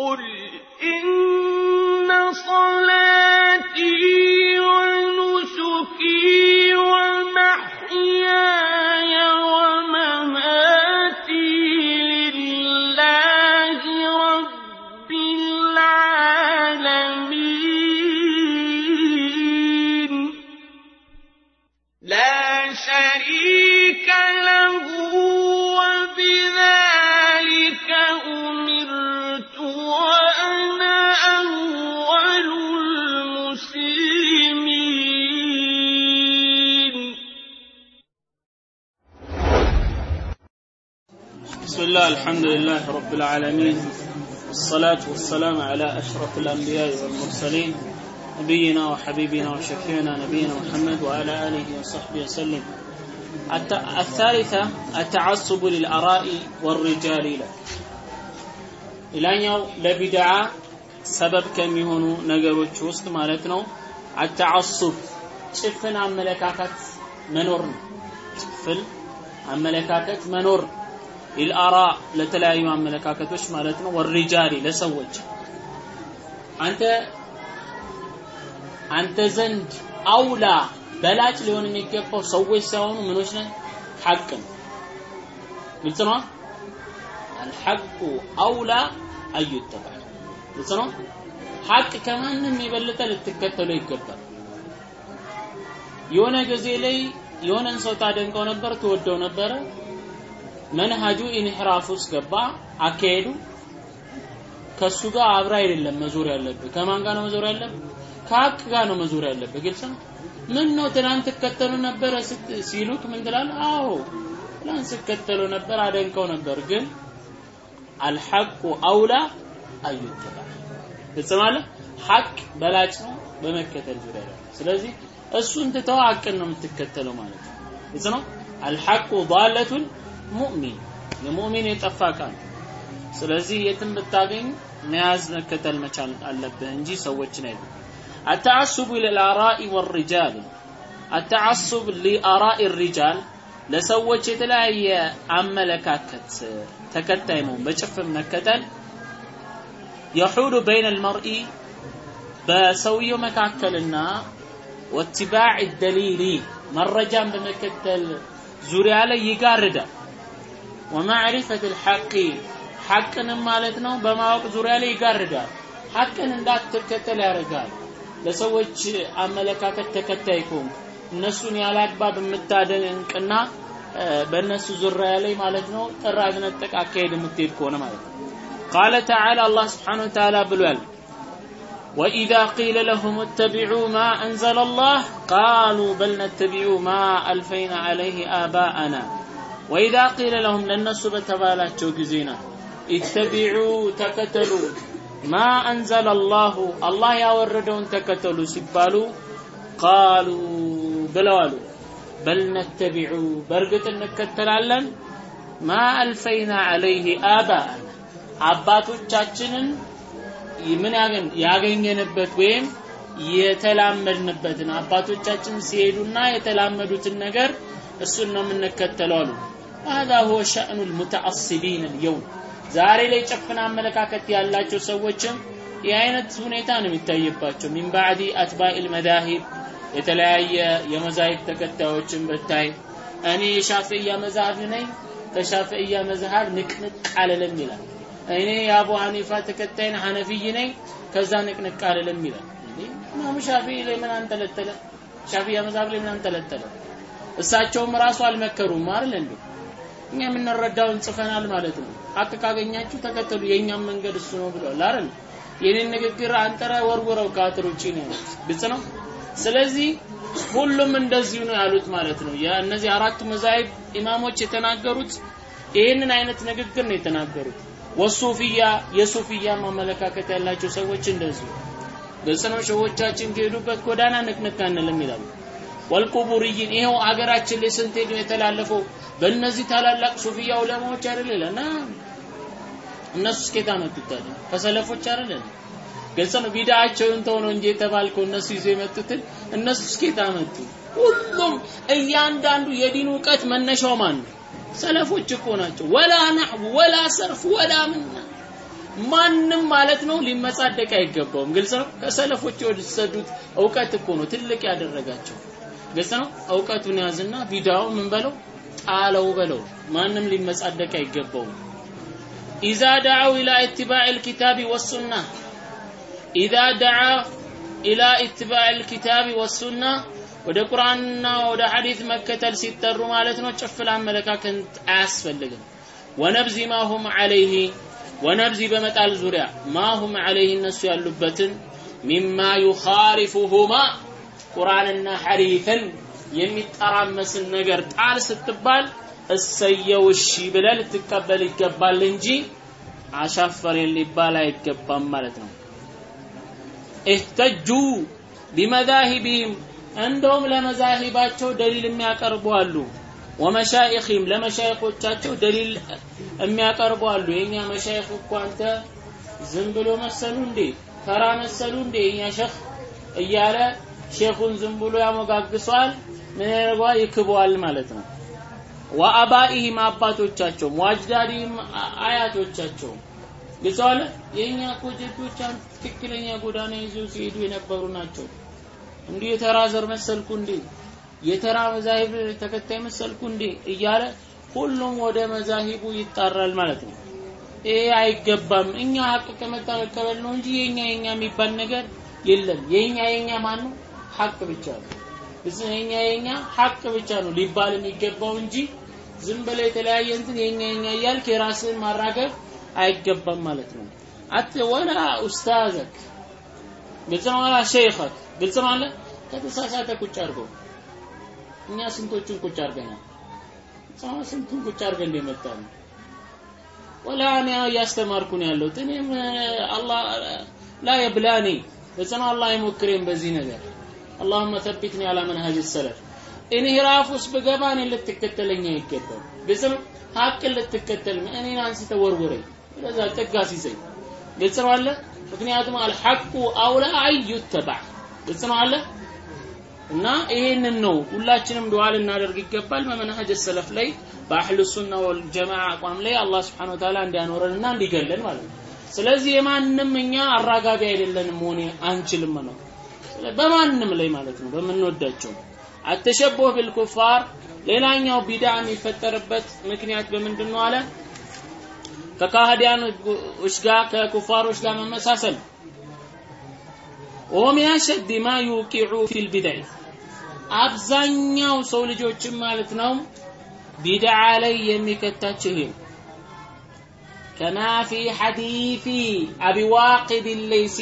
قل إن الحمد لله رب العالمين والصلاة والسلام على أشرف الأنبياء والمرسلين نبينا وحبيبنا وشفيعنا نبينا محمد وعلى آله وصحبه وسلم الت- الثالثة التعصب للآراء والرجال له ሌላኛው ለቢድዓ ሰበብ ከሚሆኑ ነገሮች ውስጥ ማለት ነው አተዓሱብ ጭፍን አመለካከት መኖር ነው ጭፍን አመለካከት መኖር ሊልአራ ለተለያዩ አመለካከቶች ማለት ነው። ወሪጃሊ ለሰዎች አንተ አንተ ዘንድ አውላ በላጭ ሊሆን የሚገባው ሰዎች ሳይሆኑ ምኖች ነን? ሐቅ ነው። ግልጽ ነው? አልሐቁ አውላ አዩተባ ግልጽ ነው? ሐቅ ከማንም የበለጠ ልትከተለው ይገባል። የሆነ ጊዜ ላይ የሆነን ሰው ታደንቀው ነበር ትወደው ነበረ መንሃጁ ኢንሕራፍ ውስጥ ገባ አካሄዱ ከሱ ጋር አብራ አይደለም መዞር ያለብህ ከማን ጋር ነው መዞር ያለብህ ከሀቅ ጋር ነው መዞር ያለብህ ግልጽ ነው? ምን ነው ትናንት ትከተሉ ነበረ ሲሉክ ምን ትላለህ አዎ ትናንት ስከተሉ ነበር አደንቀው ነበር። ግን አልሐቁ አውላ አዩተባ ግልጽ ማለት ሐቅ በላጭ ነው በመከተል ዙሪያ ላይ ስለዚህ እሱን ትተው ሐቅን ነው የምትከተለው ማለት ነው። ግልጽ ነው? አልሐቁ ዳለቱን ሙእሚን የሙእሚን የጠፋ ቃል ስለዚህ የትም ብታገኝ መያዝ መከተል መቻል አለብህ እንጂ ሰዎችን አይደል። አተዓሱቡ ሊልአራኢ ወሪጃል አተዓሱብ ሊአራኢ ሪጃል ለሰዎች የተለያየ አመለካከት ተከታይ መሆን በጭፍን መከተል የሑሉ በይን አልመርኢ በሰውየው መካከልና ወትባዕ ደሊሊ መረጃን በመከተል ዙሪያ ላይ ይጋርዳል። ወማዕሪፈት ልሐቂ ሐቅንም ማለት ነው በማወቅ ዙሪያ ላይ ይጋርዳል ሐቅን እንዳትከተል ያደርጋል ለሰዎች አመለካከት ተከታይ ከሆንክ እነሱን ያለ አግባብ የምታደንቅና እ፣ በእነሱ ዙሪያ ላይ ማለት ነው ጥራዝ ነጠቅ አካሄድ የምትሄድ ከሆነ ማለት ነው ቃለ ተዓላ አላህ ስብሓን ወተዓላ ብሏል وإذا قيل لهم اتبعوا ما أنزل الله قالوا بل نتبع ما ألفينا عليه آباءنا ወኢዛ ቂለ ለሁም ለእነሱ በተባላቸው ጊዜ ነው። ኢተቢዑ ተከተሉ። ማ አንዘለ አላሁ አላህ ያወረደውን ተከተሉ ሲባሉ ቃሉ ብለዋሉ በል ነተቢዑ በእርግጥ እንከተላለን። ማ አልፈይና አለይህ አባ አባቶቻችንን ምን ያገኘንበት ወይም የተላመድንበትን አባቶቻችን ሲሄዱና የተላመዱትን ነገር እሱን ነው የምንከተለው አሉ። هذا هو شأن المتعصبين اليوم ዛሬ ላይ ጨፍና አመለካከት ያላቸው ሰዎችም ይህ አይነት ሁኔታ ነው የሚታይባቸው ሚን ባዕዲ አትባኢል መዛሂብ የተለያየ የመዛሂብ ተከታዮችን ብታይ እኔ የሻፍዕያ መዛህብ ነኝ ከሻፍዕያ መዝሃብ ንቅንቅ አልልም ይላል እኔ የአቡ ሐኒፋ ተከታይ ነኝ ሐነፊይ ነኝ ከዛ ንቅንቅ አልልም ይላል እንዴ ኢማሙ ሻፊዒ ላይ ምን አንጠለጠለ ሻፊያ መዝሃብ ላይ ምን አንጠለጠለ እሳቸውም ራሱ አልመከሩም አይደል እንዴ እኛ የምንረዳውን ጽፈናል ማለት ነው። ሀቅ ካገኛችሁ ተከተሉ። የእኛም መንገድ እሱ ነው ብለዋል አይደል? የኔን ንግግር አንጠረ ወርውረው ከአጥር ውጪ ነው ያሉት። ነው? ስለዚህ ሁሉም እንደዚሁ ነው ያሉት ማለት ነው። የእነዚህ አራቱ መዛሂብ ኢማሞች የተናገሩት ይህንን አይነት ንግግር ነው የተናገሩት። ወሱፊያ የሱፊያ ማመለካከት ያላቸው ሰዎች እንደዚሁ። ግልጽ ነው? ሰዎቻችን ከሄዱበት ጎዳና ንቅንቅ አንልም ይላሉ ወልቁቡርይን ይኸው አገራችን ላይ ስንት ሄዱ የተላለፈው? በእነዚህ ታላላቅ ሱፊያ ዑለማዎች አይደል? ይላል እነሱ እስከታ ታዲያ ከሰለፎች አይደል? ግልጽ ነው። ቢዳቸውን ተው ነው እንጂ የተባልከው እነሱ ይዘው የመጡትን እነሱ እስከታ መጡ ሁሉም እያንዳንዱ የዲን እውቀት መነሻው ማን ነው? ሰለፎች እኮ ናቸው። ወላ ነህው ወላ ሰርፍ ወላ ምና። ማንም ማለት ነው ሊመጻደቅ አይገባውም። ግልጽ ነው። ከሰለፎች የወሰዱት እውቀት እኮ ነው ትልቅ ያደረጋቸው። ግልጽ ነው። እውቀቱን ያዝና ቢዳው ምን በለው ጣለው በለው። ማንም ሊመጻደቅ አይገባውም። ኢዛ ደዓው ኢላ ኢትባዕ ልኪታቢ ወሱና ኢዛ ደዓ ኢላ ኢትባዕ ልኪታቢ ወሱና ወደ ቁርአንና ወደ ሐዲስ መከተል ሲጠሩ ማለት ነው ጭፍል አመለካከት አያስፈልግም። ወነብዚ ማሁም ዐለይህ ወነብዚ በመጣል ዙሪያ ማሁም ዐለይህ እነሱ ያሉበትን ሚማ ዩኻሊፉሁማ ቁርአንና ሐዲትን የሚጠራመስን ነገር ጣል ስትባል እሰየው እሺ ብለህ ልትቀበል ይገባል እንጂ አሻፈሬን ሊባል አይገባም ማለት ነው። እህተጁ ቢመዛሂቢህም እንደውም ለመዛሂባቸው ደሊል የሚያቀርቡ አሉ። ወመሻይኽም ለመሻይኾቻቸው ደሊል የሚያቀርቡ አሉ። የኛ መሻይኽ እኮ አንተ ዝም ብሎ መሰሉ እንዴ ተራ መሰሉ እንዴ የኛ ሸኽ እያለ ሼኹን ዝም ብሎ ያሞጋግሷል። ምን ያደርገዋል? ይክበዋል ማለት ነው። ወአባኢህም አባቶቻቸውም ወአጅዳዲህም አያቶቻቸውም ግልጸዋለ የእኛ እኮ ትክክለኛ ጎዳና ይዘው ሲሄዱ የነበሩ ናቸው። እንዲህ የተራ ዘር መሰልኩ እንዴ የተራ መዛሂብ ተከታይ መሰልኩ እንዴ እያለ ሁሉም ወደ መዛሂቡ ይጣራል ማለት ነው። ይሄ አይገባም። እኛ ሀቅ ከመጣ መቀበል ነው እንጂ የኛ የኛ የሚባል ነገር የለም። የኛ የኛ ማን ነው? ሀቅ ብቻ ነው። እዚህ የኛ የኛ ሀቅ ብቻ ነው ሊባል የሚገባው እንጂ ዝም ብለህ የተለያየ እንትን የኛ የኛ እያልክ የራስህን ማራገብ አይገባም ማለት ነው። አት ወላ ኡስታዘክ ግልጽ ነው አላ ሸይኸክ ግልጽ ነው አለ ከተሳሳተ ቁጭ አድርገው እኛ ስንቶቹን ቁጭ አድርገናል ሰው ስንቱን ቁጭ አድርገን እንደመጣ ነው ወላ እኔ እያስተማርኩ ያለሁት እኔም አላህ ላ የብላኒ ነው አላህ አይሞክሬም በዚህ ነገር አላሁመ ተቢትኒ አላ መንሃጅ ሰለፍ እንሂራፍ ውስጥ ብገባ እኔን ልትከተለኝ አይገባም ግጽም ሀቅን ልትከተል እኔን አንስተ ወርውረኝ ለዛ ጥጋ ሲዘኝ ግልጽ ነው አለ ምክንያቱም አልሐቁ አውላ አይ ዩተባዕ ግልጽ ነው አለ እና ይሄንን ነው ሁላችንም ዱዓ ልናደርግ ይገባል በመንሀጅ ሰለፍ ላይ በአህሉ ሱና ወል አቋም ላይ አላህ Subhanahu Wa Ta'ala እንዲያኖረንና እንዲገለን ማለት ነው ስለዚህ የማንም እኛ አራጋቢ አይደለንም መሆን አንችልም ነው ላይ በማንም ላይ ማለት ነው በምንወዳቸው። አተሸቦህ ቢልኩፋር ሌላኛው ቢዳ የሚፈጠርበት ምክንያት በምንድን ነው አለ? ከካህዲያኖች ጋር ከኩፋሮች ጋር መመሳሰል። ወሚን አሸድ ማ ዩቂዑ ፊል አብዛኛው ሰው ልጆችም ማለት ነው ቢድዓ ላይ የሚከታቸው ይሄ ከማ ፊ ሐዲፊ አቢ ዋቂድ ለይሲ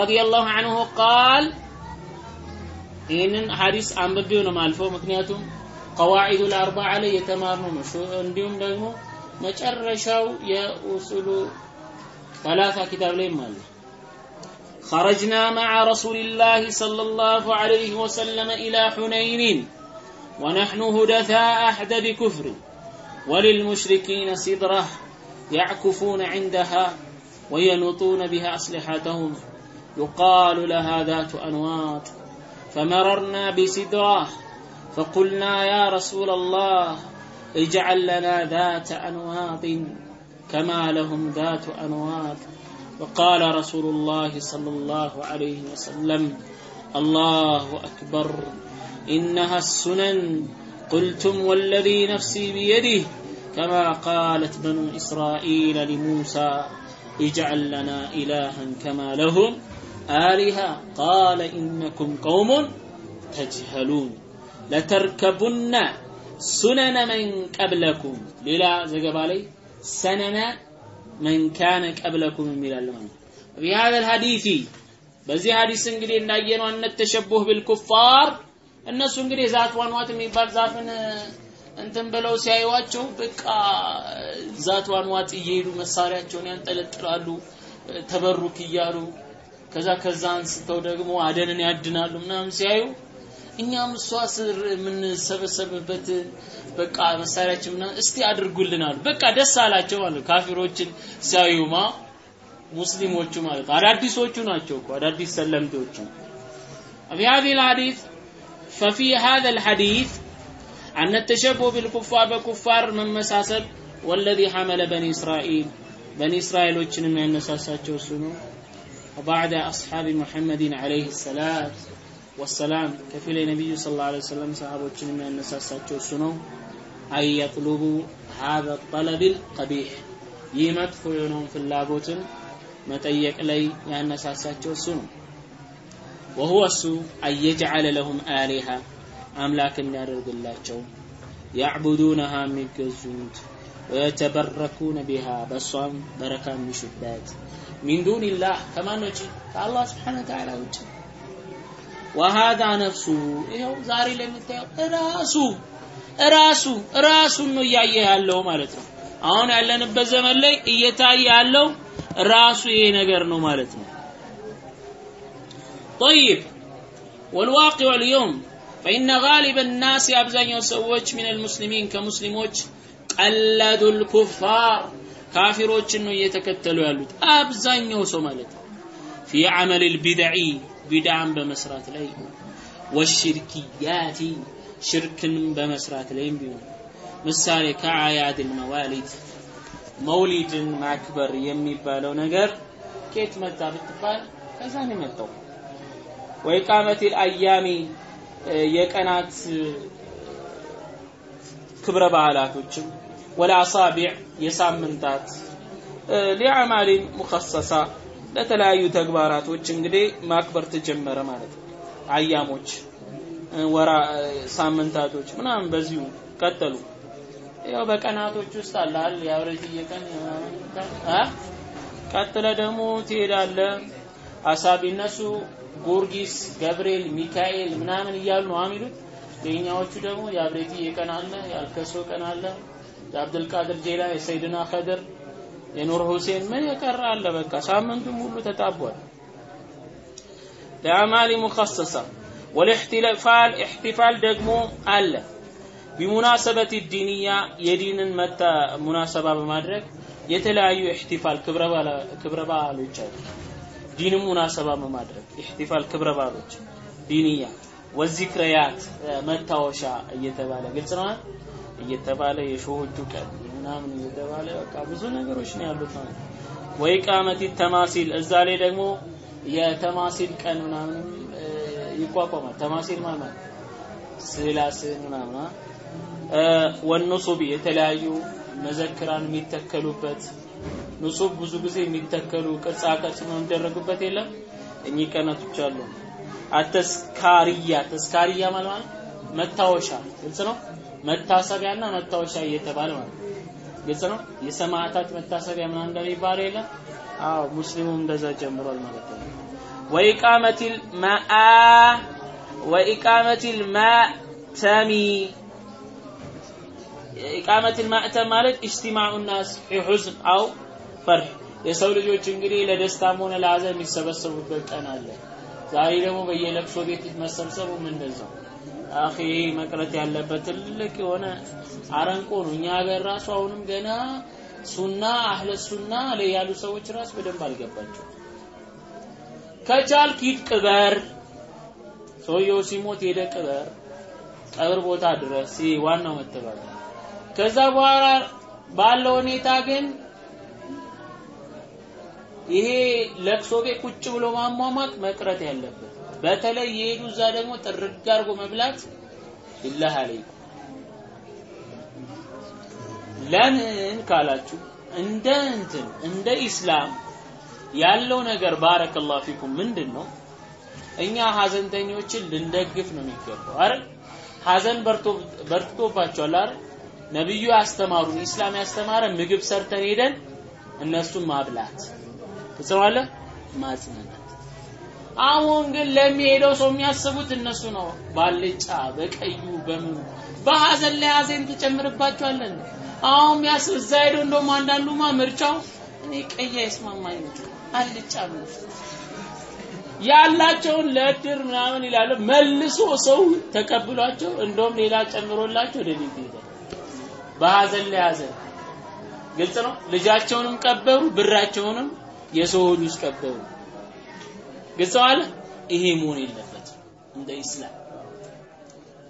رضي الله عنه قال ይህንን ሀዲስ አንብቤው ነው ማልፈው ምክንያቱም ቀዋዒዱ ለአርባዓ ላይ የተማርነው ነው እንዲሁም ደግሞ መጨረሻው የኡሱሉ ሰላሳ ኪታብ ላይም አለ خرجنا مع رسول الله صلى الله عليه وسلم إلى حنين ونحن هدثاء أحدب كفر وللمشركين سدرة يعكفون عندها وينوطون بها أسلحتهم يقال لها ذات أنواط فمررنا بسدرة فقلنا يا رسول الله اجعل لنا ذات أنواط كما لهم ذات أنواط وقال رسول الله صلى الله عليه وسلم الله أكبر. إنها السنن. قلتم والذي نفسي بيده كما قالت بنو إسرائيل لموسى اجعل لنا إلها كما لهم آلهة قال إنكم قوم تجهلون لتركبن سنن من قبلكم ሌላ ዘገባ ላይ ሰነነ መን ካነ ቀብለኩም የሚላል ማለት بهذا الحديث በዚህ ሐዲስ እንግዲህ እንዳየነው አነት ተሸቡህ ቢልኩፋር እነሱ እንግዲህ ዛት ዋንዋት የሚባል ዛፍን እንትን ብለው ሲያዩዋቸው በቃ ዛት ዋንዋት እየሄዱ መሳሪያቸውን ያንጠለጥላሉ ተበሩክ እያሉ ከዛ ከዛ አንስተው ደግሞ አደንን ያድናሉ ምናምን ሲያዩ እኛም እሷ ስር የምንሰበሰብበት በቃ መሳሪያችን ምናምን እስቲ አድርጉልናል በቃ ደስ አላቸው ማለት ካፊሮችን ሲያዩማ ሙስሊሞቹ ማለት አዳዲሶቹ ናቸው እኮ አዳዲስ ሰለምቴዎቹ في هذه الحديث ففي هذا الحديث أن التشبه بالكفار بكفار من مساسل والذي حمل بني إسرائيل በኒ እስራኤሎችንም ያነሳሳቸው እሱ ነው وبعد أصحاب محمد عليه السلام والسلام كفيل النبي صلى الله عليه وسلم صحابة من النساء سنو أن يطلبوا هذا الطلب القبيح يمدفع لهم في اللابوت መጠየቅ ላይ ያነሳሳቸው እሱ ነው ወሁወ እሱ አየጅዓለ ለሁም አሊሃ አምላክ እንዲያደርግላቸው ያዕቡዱነሃ የሚገዙት ወየተበረኩነ ቢሃ በእሷም በረካ የሚሹበት ሚን ዱንላህ ከማን ውጭ ከአላህ ስብሓነ ወተዓላ ውጭ ወሃዛ ነፍሱ ይኸው ዛሬ ላይ የምታየው ራሱ ራሱ ራሱን ነው እያየ ያለው ማለት ነው አሁን ያለንበት ዘመን ላይ እየታየ ያለው ራሱ ይሄ ነገር ነው ማለት ነው طيب والواقع اليوم فإن غالب الناس أبزانيو سووش من المسلمين كمسلموش قلدوا الكفار ካፊሮችን ነው እየተከተሉ ያሉት። አብዛኛው ሰው ማለት ነው። ፊ አመል ልቢድዒ ቢድዓን በመስራት ላይ ወሽርክያቲ ሽርክን በመስራት ላይም ቢሆን ምሳሌ ከአያድ ልመዋሊድ መውሊድን ማክበር የሚባለው ነገር ኬት መጣ ብትባል ከዛ ነው የመጣው። ወኢቃመት ልአያሚ የቀናት ክብረ ባህላቶችም ወለአሳቢዕ የሳምንታት ሊአማሊን ሙኸሰሳ ለተለያዩ ተግባራቶች እንግዲህ ማክበር ተጀመረ ማለት ነው። አያሞች ወራ ሳምንታቶች ምናምን በዚሁ ቀጠሉ። ያው በቀናቶች ውስጥ አለ አይደል? የአብረት እየቀን ቀጥለ ደግሞ ትሄዳለ። አሳቢ እነሱ ገብርኤል ሚካኤል ምናምን እያሉ ነው የሚሉት። የኛዎቹ ደግሞ የአብሬትዬ ቀን አለ የአልከሶ ቀን አለ የአብዱልቃድር ጄላ የሰይድና ኸድር የኑር ሁሴን ምን የቀረ አለ? በቃ ሳምንቱም ሁሉ ተጣቧል ለአማሊ ሙኸሰሳ ወልእሕቲፋል እሕቲፋል ደግሞ አለ። ቢሙናሰበት ዲንያ የዲንን መታ ሙናሰባ በማድረግ የተለያዩ እሕቲፋል ክብረ በዓሎች አሉ። ዲንም ሙናሰባ በማድረግ እሕቲፋል ክብረ በዓሎች ዲንያ ወዚክረያት መታወሻ እየተባለ ግልጽ ነው እየተባለ የሾሆቹ ቀን ምናምን እየተባለ በቃ ብዙ ነገሮች ነው ያሉት ማለት ወይ ቃመቲ ተማሲል እዛ ላይ ደግሞ የተማሲል ቀን ምናምን ይቋቋማል። ተማሲል ማለት ስላስን ምናምን ወንሱብ የተለያዩ መዘክራን የሚተከሉበት ንጹብ ብዙ ጊዜ የሚተከሉ ቅርጻ ቅርጽ ነው የሚደረጉበት የለም? እኚህ ቀናቶች አሉ። አተስካሪያ ተስካሪያ ማለት መታወሻ ግልጽ ነው መታሰቢያና መታወሻ እየተባለ ማለት ግልጽ ነው? የሰማዕታት መታሰቢያ ምናምን እንደሚባል የለ? አዎ ሙስሊሙም እንደዛ ጀምሯል ማለት ነው። وإقامة الما وإقامة المآتم إقامة المأتم ማለት اجتماع الناس حزن أو فرح። የሰው ልጆች እንግዲህ ለደስታም ሆነ ለሀዘን የሚሰበሰቡበት ቀን አለ። ዛሬ ደግሞ በየለቅሶ ቤት መሰብሰቡም እንደዛው أخي መቅረት ያለበት ትልቅ የሆነ አረንቋ ነው። እኛ ሀገር ራሱ አሁንም ገና ሱና አህለ ሱና ላይ ያሉ ሰዎች ራሱ በደንብ አልገባቸው ከቻልክ ሂድ ቅበር። ሰውየው ሲሞት ሄደ ቅበር። ቀብር ቦታ ድረስ ዋናው መተባበር ከዛ በኋላ ባለው ሁኔታ ግን ይሄ ለቅሶ ቤት ቁጭ ብሎ ማሟሟቅ መቅረት ያለበት በተለይ የሄዱ እዛ ደግሞ ጥርግ አድርጎ መብላት ይላህ አለይኩም። ለምን ካላችሁ እንደ እንትን እንደ ኢስላም ያለው ነገር ባረከላሁ ፊኩም ምንድን ነው እኛ ሀዘንተኞችን ልንደግፍ ነው የሚገባው አይደል? ሀዘን በርትቶባቸዋል አይደል? ነብዩ ያስተማሩን ኢስላም ያስተማረ ምግብ ሰርተን ሄደን እነሱን ማብላት። ትሰማለ ማጽናናት አሁን ግን ለሚሄደው ሰው የሚያስቡት እነሱ ነው። ባልጫ በቀዩ በምኑ በሀዘን ላይ ሀዘን ትጨምርባቸዋለን። አሁን ሚያስ እዛ ሄዶ እንደውም አንዳንዱማ ምርጫው እኔ ቀይ አይስማማኝ አልጫ ያላቸውን ለእድር ምናምን ይላሉ። መልሶ ሰው ተቀብሏቸው እንደውም ሌላ ጨምሮላቸው ወደ ቤት ይሄዳል በሀዘን ላይ ሀዘን። ግልጽ ነው? ልጃቸውንም ቀበሩ ብራቸውንም የሰው ሆድ ውስጥ ቀበሩ አለ ይሄ መሆን የለበትም እንደ ኢስላም።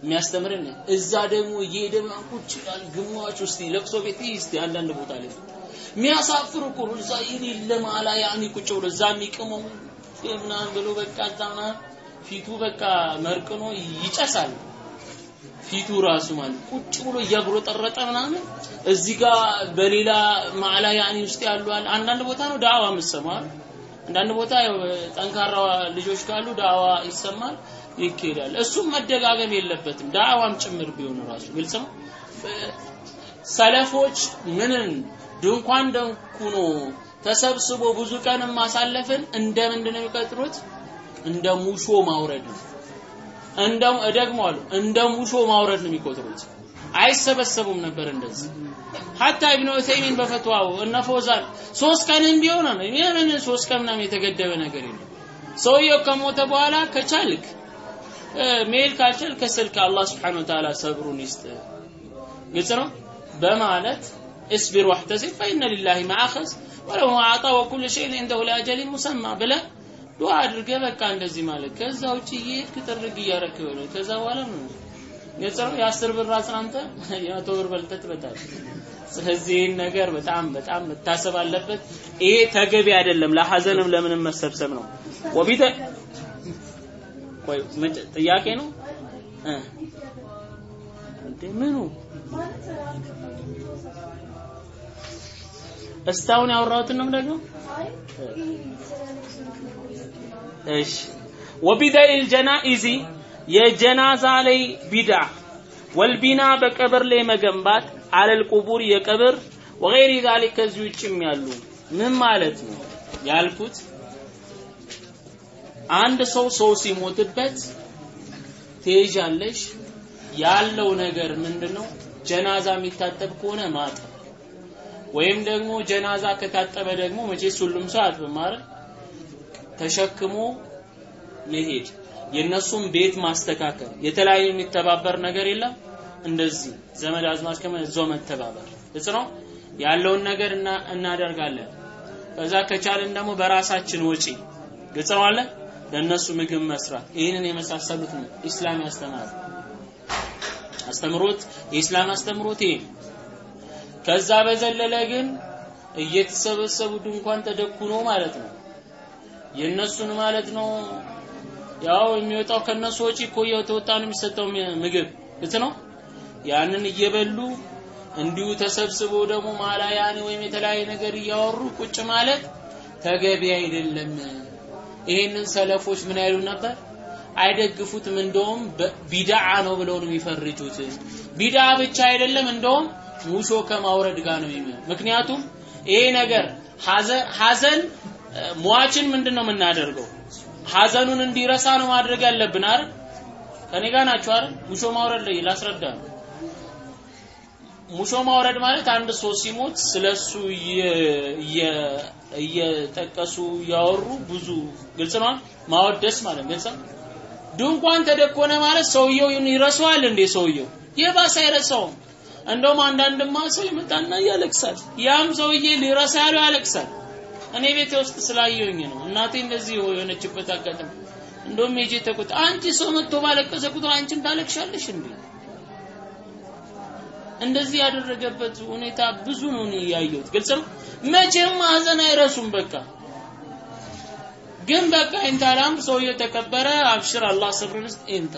የሚያስተምርን እዛ ደግሞ እየሄደ ቁጭ ይላል። ግማሽ ውስጥ ለቅሶ ቤት እስቲ አንዳንድ ቦታ ላይ የሚያሳፍር እኮ እዛ የሌለ ማላ ያኒ ቁጭ ብሎ እዛ የሚቅመው ምናምን ብሎ በቃ እዛ ፊቱ በቃ መርቅኖ ይጨሳል። ፊቱ ራሱ ማለት ቁጭ ብሎ እያጉረጠረጠ ምናምን እዚህ ጋር በሌላ ማዕላ ያኒ ውስጥ ያሉ አንዳንድ ቦታ ነው ዳዕዋ የምትሰማው አንዳንድ ቦታ ጠንካራ ልጆች ካሉ ዳዕዋ ይሰማል ይካሄዳል። እሱም መደጋገም የለበትም ዳዕዋም ጭምር ቢሆን ራሱ ግልጽ ነው። ሰለፎች ምንን ድንኳን ደንኩኖ ተሰብስቦ ብዙ ቀንም ማሳለፍን እንደ ምንድን ነው የሚቀጥሩት? እንደ ሙሾ ማውረድ ነው። እንደ እደግመዋለሁ እንደ ሙሾ ማውረድ ነው የሚቆጥሩት። አይሰበሰቡም ነበር እንደዚህ። حتى ኢብኑ ዑሰይሚን በፈትዋው እነ ፎዛን ሶስት ቀንም ቢሆን ነው የምን ሶስት ቀን ምናምን የተገደበ ነገር የለም። ሰውየው ከሞተ በኋላ ከቻልክ ሜል ካልቻልክ ስልክ الله سبحانه وتعالى ሰብሩን ይስጥ። ግልጽ ነው በማለት اصبر واحتسب فإن لله ما أخذ وله ما أعطى وكل شيء عنده لأجل مسمى ብለህ ዱዓ አድርገህ በቃ እንደዚህ ማለት ከዛ ውጭ እየሄድክ ጥርግ እያረክ ነው። ከዛ በኋላ ነው ግልጽ የአስር ብር አጽናንተ የመቶ ብር በልተህ ትመጣለህ። ስለዚህ ነገር በጣም በጣም መታሰብ አለበት። ይሄ ተገቢ አይደለም። ለሐዘንም ለምንም መሰብሰብ ነው። ወቢተ ቆይ ጥያቄ ነው እንዴ ምኑ እስካሁን ያወራሁትን ነው ደግሞ እሺ ወቢዳኢል ጀናኢዚ የጀናዛ ላይ ቢድዓ ወልቢና በቀብር ላይ መገንባት አለል ቁቡር የቀብር ወገይሪ ዛሊክ ከዚህ ውጭም ያሉ ምን ማለት ነው? ያልኩት አንድ ሰው ሰው ሲሞትበት ትሄጃለሽ ያለው ነገር ምንድነው? ጀናዛ የሚታጠብ ከሆነ ማጠብ ወይም ደግሞ ጀናዛ ከታጠበ ደግሞ መቼስ ሁሉም ሰው አይደል? ተሸክሞ መሄድ የነሱም ቤት ማስተካከል። የተለያየ የሚተባበር ነገር የለም? እንደዚህ ዘመድ አዝማች ከመዘው መተባበር። ግልጽ ነው? ያለውን ነገር እናደርጋለን። ከዛ ከቻልን ደግሞ በራሳችን ወጪ። ግልጽ ነው አለ? ለነሱ ምግብ መስራት። ይህንን የመሳሰሉት ነው ኢስላም ያስተማር አስተምሮት የኢስላም አስተምሮት ይሄ። ከዛ በዘለለ ግን እየተሰበሰቡ ድንኳን ተደኩኖ ማለት ነው። የነሱን ማለት ነው ያው የሚወጣው ከነሱ ወጪ እኮ እየተወጣ ነው የሚሰጠው ምግብ። ግልጽ ነው? ያንን እየበሉ እንዲሁ ተሰብስቦ ደግሞ ማላያን ወይም የተለያየ ነገር እያወሩ ቁጭ ማለት ተገቢ አይደለም። ይሄንን ሰለፎች ምን ያሉ ነበር? አይደግፉትም። እንደውም ቢድዓ ነው ብለው ነው የሚፈርጁት። ቢድዓ ብቻ አይደለም እንደውም ሙሾ ከማውረድ ጋር ነው የሚሆነው ምክንያቱም ይሄ ነገር ሐዘን ሟችን ምንድን ነው የምናደርገው ሐዘኑን እንዲረሳ ነው ማድረግ ያለብን አይደል? ከኔ ጋር ናችሁ አይደል? ሙሾ ማውረድ ላይ ላስረዳ ነው። ሙሾ ማውረድ ማለት አንድ ሰው ሲሞት ስለሱ እየጠቀሱ እያወሩ ብዙ ግልጽ ነው ማወደስ ማለት ግልጽ ድንኳን ተደኮነ ማለት ሰውየው ይረሳዋል እንዴ ሰውየው? የባሰ አይረሳውም። እንደውም አንዳንድማ ሰው ይመጣና ያለቅሳል። ያም ሰውዬ ሊረሳ ያለው ያለቅሳል እኔ ቤቴ ውስጥ ስላየውኝ ነው። እናቴ እንደዚህ የሆነችበት አጋጣሚ። እንደውም ሄጄ ተቆጣ አንቺ ሰው መጥቶ ባለቀሰ ቁጥር አንቺም ታለቅሻለሽ እንዴ? እንደዚህ ያደረገበት ሁኔታ ብዙ ነው እኔ ያየሁት። ግልጽ ነው? መቼም ሀዘን አይረሱም በቃ። ግን በቃ ኢንታላም ሰውየው ተከበረ አብሽር አላህ ሰብርን ኢንታ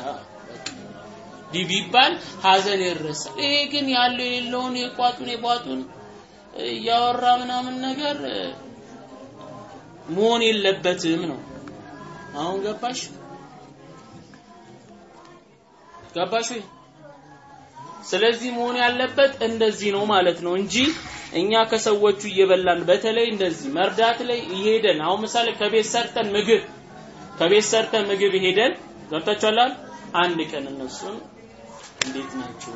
ቢባል ሀዘን ይረሳል። ይሄ ግን ያለው የሌለውን የቋጡን የቧጡን እያወራ ምናምን ነገር መሆን የለበትም ነው። አሁን ገባሽ? ገባሽ? ወይ ስለዚህ መሆን ያለበት እንደዚህ ነው ማለት ነው እንጂ እኛ ከሰዎቹ እየበላን በተለይ እንደዚህ መርዳት ላይ ይሄደን አሁን ምሳሌ ከቤት ሰርተን ምግብ ከቤት ሰርተን ምግብ ይሄደን ገብታችኋል አንድ ቀን እነሱን እንዴት ናችሁ?